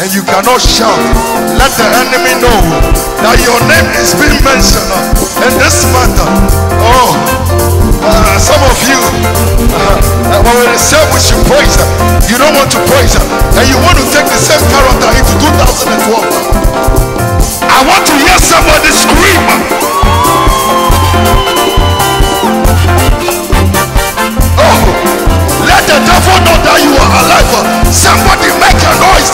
and you cannot shout, let the enemy know that your name is being mentioned in this matter. Oh, uh, some of you, uh, when we say we should praise, you don't want to praise, and you want to take the same character into 2012. I want to hear somebody scream. The devil know that you are alive. Somebody make a noise.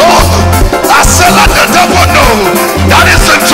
Oh, I said let the devil know that is in trouble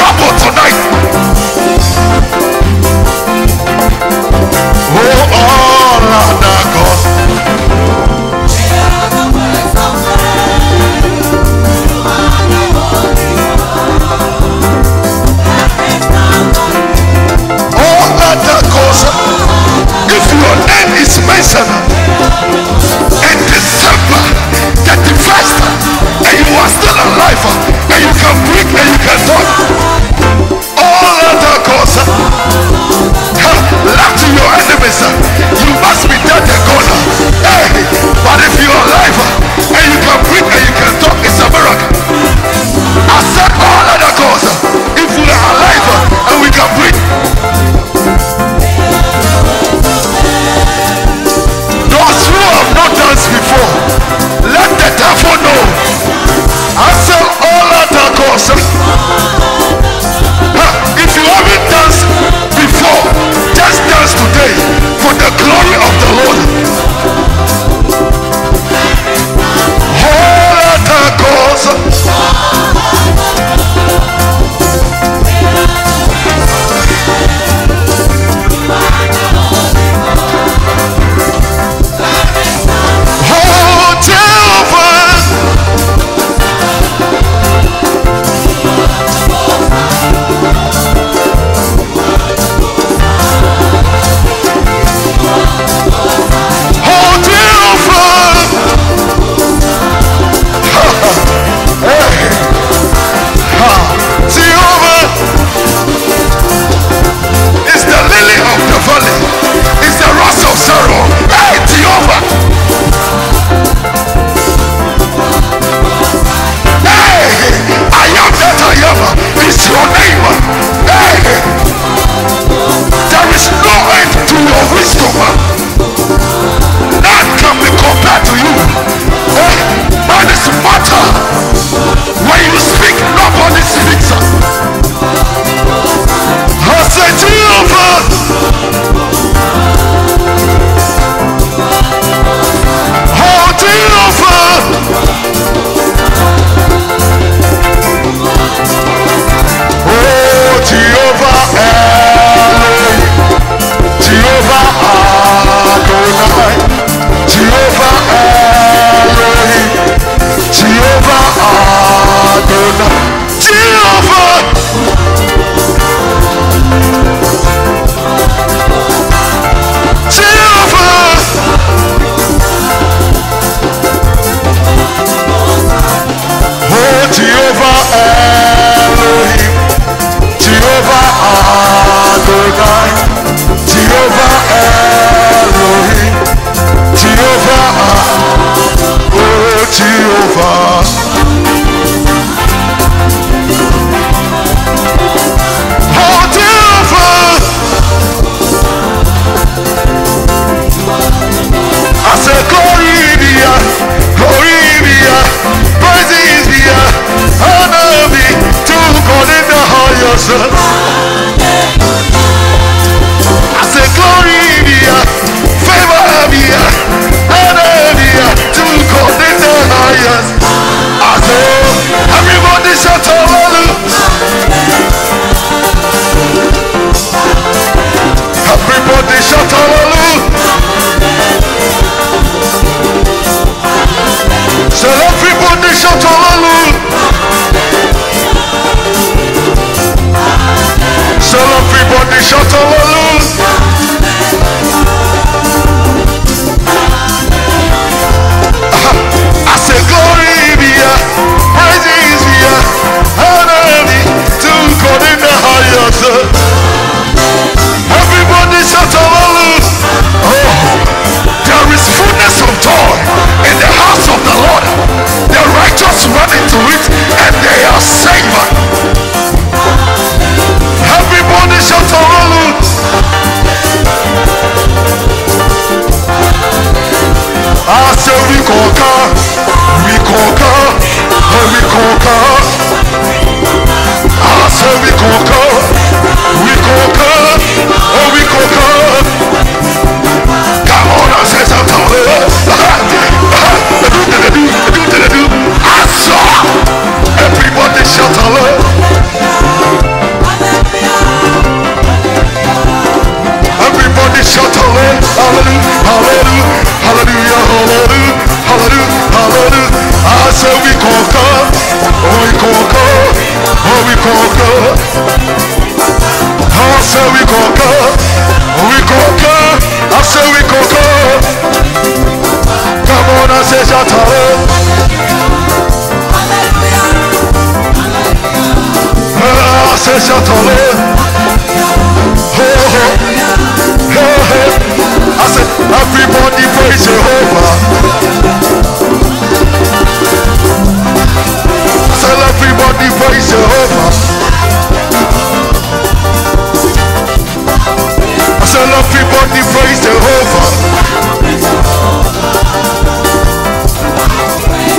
and everybody praise Jehovah.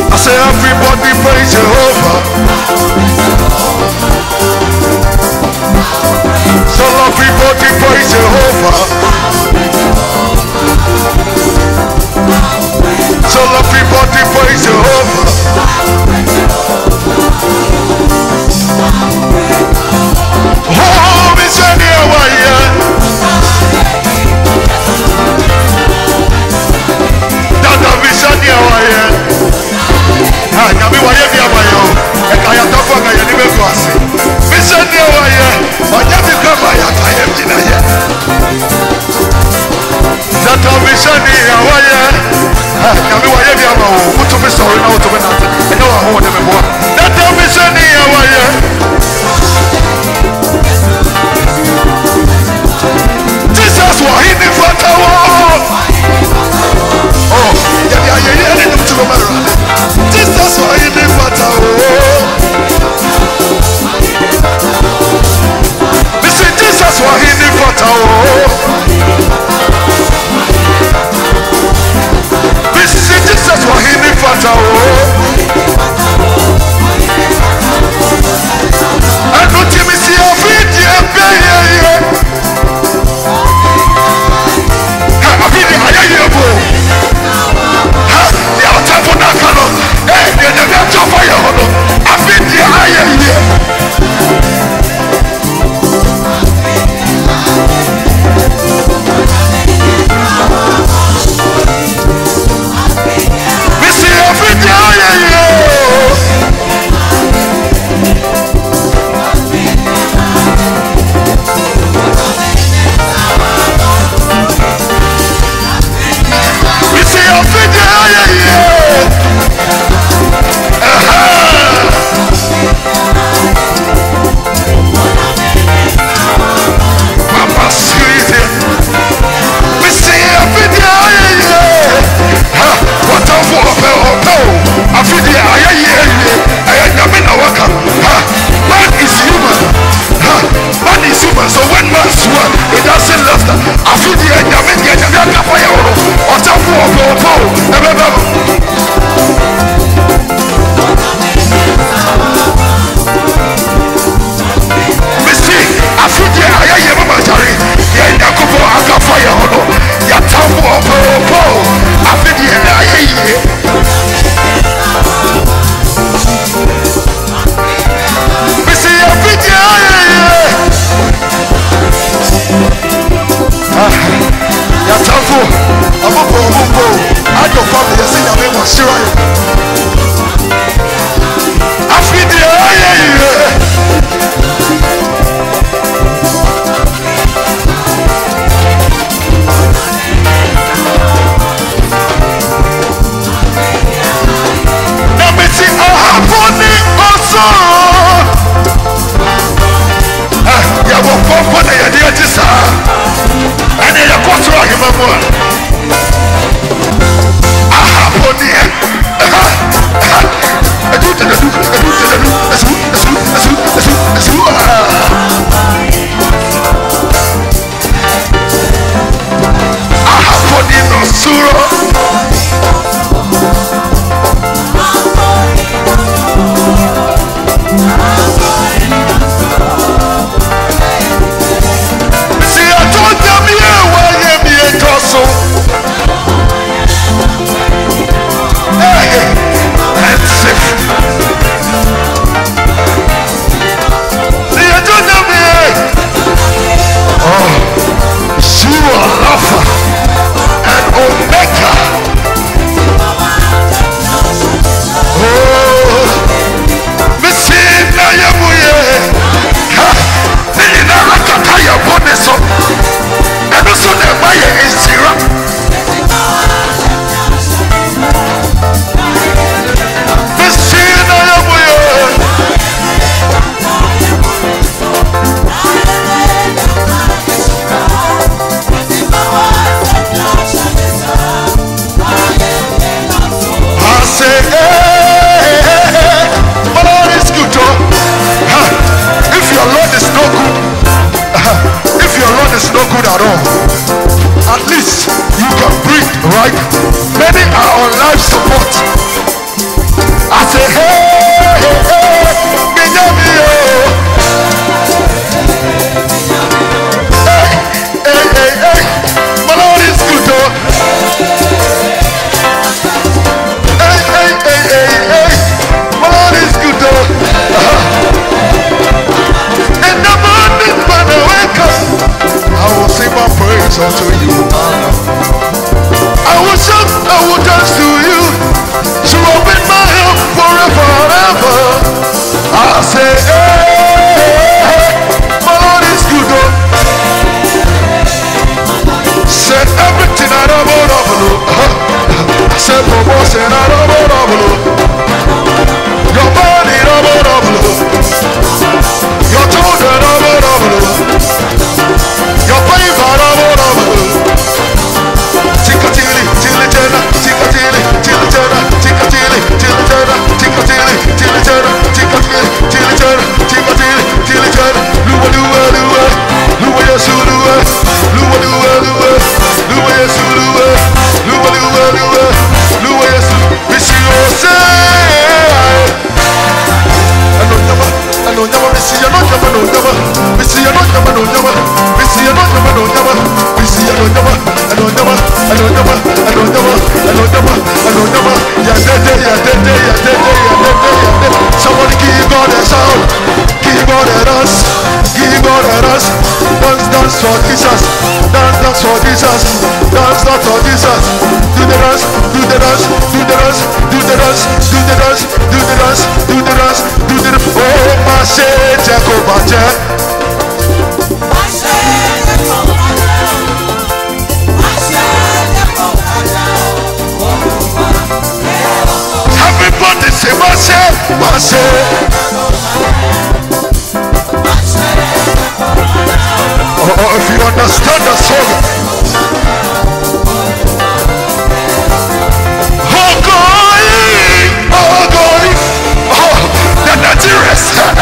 I say everybody praise Jehovah. Shall everybody praise Jehovah? Shall everybody praise Jehovah? Hallelujah. double, I don't double, I don't double, I don't double, I don't double. Yeah, dead, dead, yeah, dead, dead, yeah, dead, yeah, yeah. Somebody give God a shout, give God a dance, give God a dance. Dance, dance for Jesus, dance, dance for Jesus, dance, dance for Jesus. Do the dance, do the dance, do the dance, do the dance, do the dance, do the dance, do the dance, do the dance. Oh, my shit, Jacob, my Oh, oh, if you understand the song. Oh, God, oh, God, oh, the Nigerians.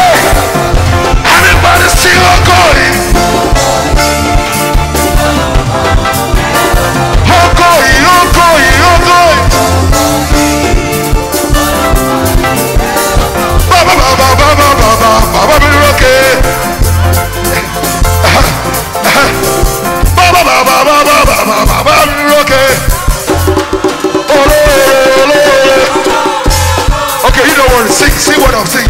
I'm saying?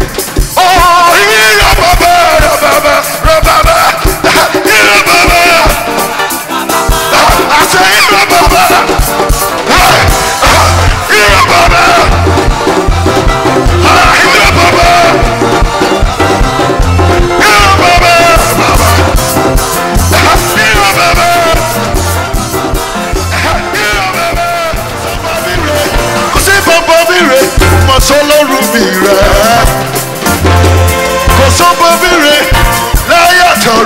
My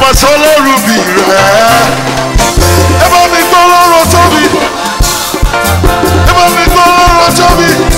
máa sọ lọ́rùn bì rẹ̀. ẹ bá mi gbọ́ lọ́rọ̀ ẹ bá mi gbọ́ lọ́rọ̀.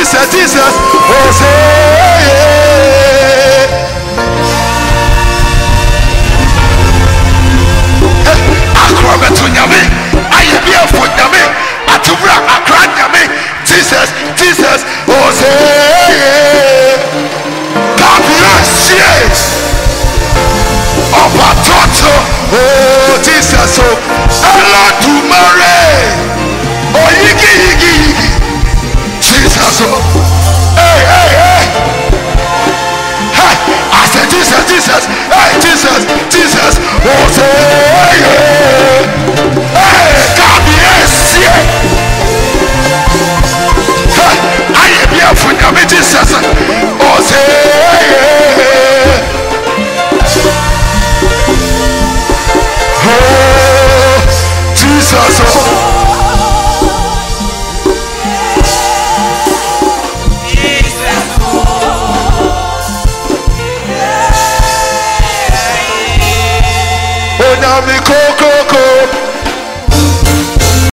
Jesus, Jesus, oh, Hosea. Akrobetu nyame, ayebiyefo nyame, atubura akra nyame, Jesus, Jesus, Hosea. Babira sies, ọba tọ́tù, oh Jesus, oh, ẹlọ́yìn.